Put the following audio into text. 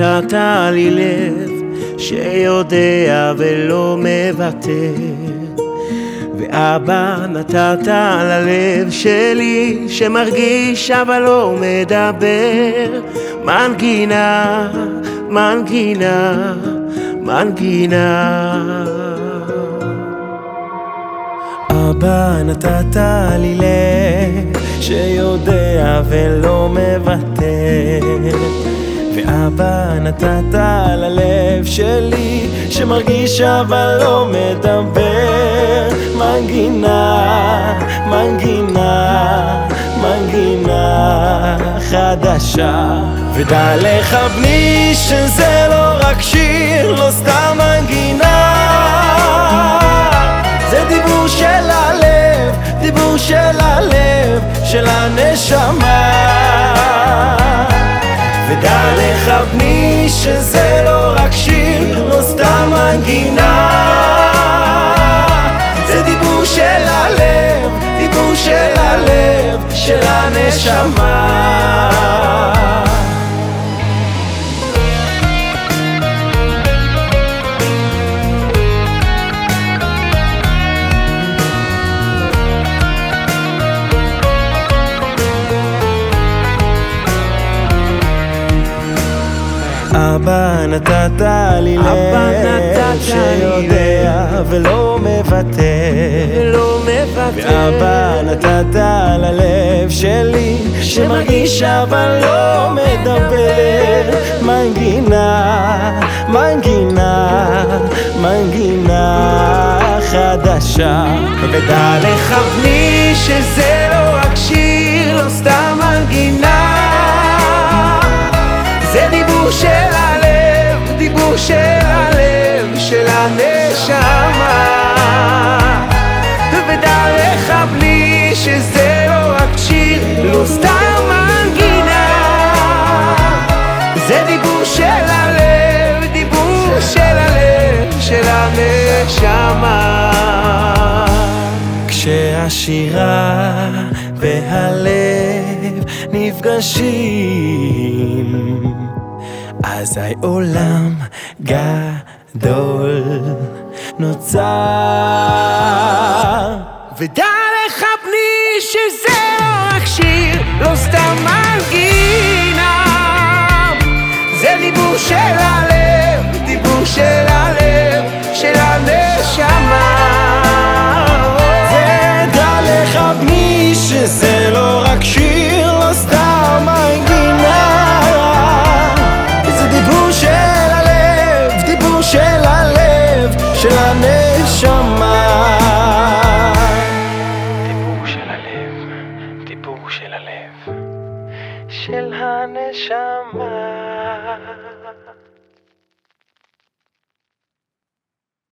נתת לי לב שיודע ולא מוותר. ואבא נתת ללב שלי שמרגיש אבל לא מדבר. מנגינה, מנגינה, מנגינה. אבא נתת לי לב שיודע ולא מוותר ואבא נתת ללב שלי שמרגיש אבל לא מדבר. מנגינה, מנגינה, מנגינה חדשה. ודע לך בני שזה לא רק שיר, לא סתם מנגינה. זה דיבור של הלב, דיבור של הלב, של הנשמה ודע לך בני שזה לא רק שיר, לא סתם מנגינה זה דיבור של הלב, דיבור של הלב, של הנשמה אבא נתת לי לב שיודע ולא מוותר ואבא נתת ללב שלי שמרגיש אבל לא מדבר. מנגינה, מנגינה, מנגינה חדשה? ודע לך בני שזה לא רק שיר, לא סתם מנגינה הנשמה ודע לך בלי שזה לא רק שיר, לא סתם מנגינה. זה דיבור של הלב, דיבור של הלב, של הנשמה. כשהשירה והלב נפגשים אזי עולם גדול נוצר. ודע לך בני שזה לא רק שיר, לא סתם מנגינה זה דיבור של הלב, neshama.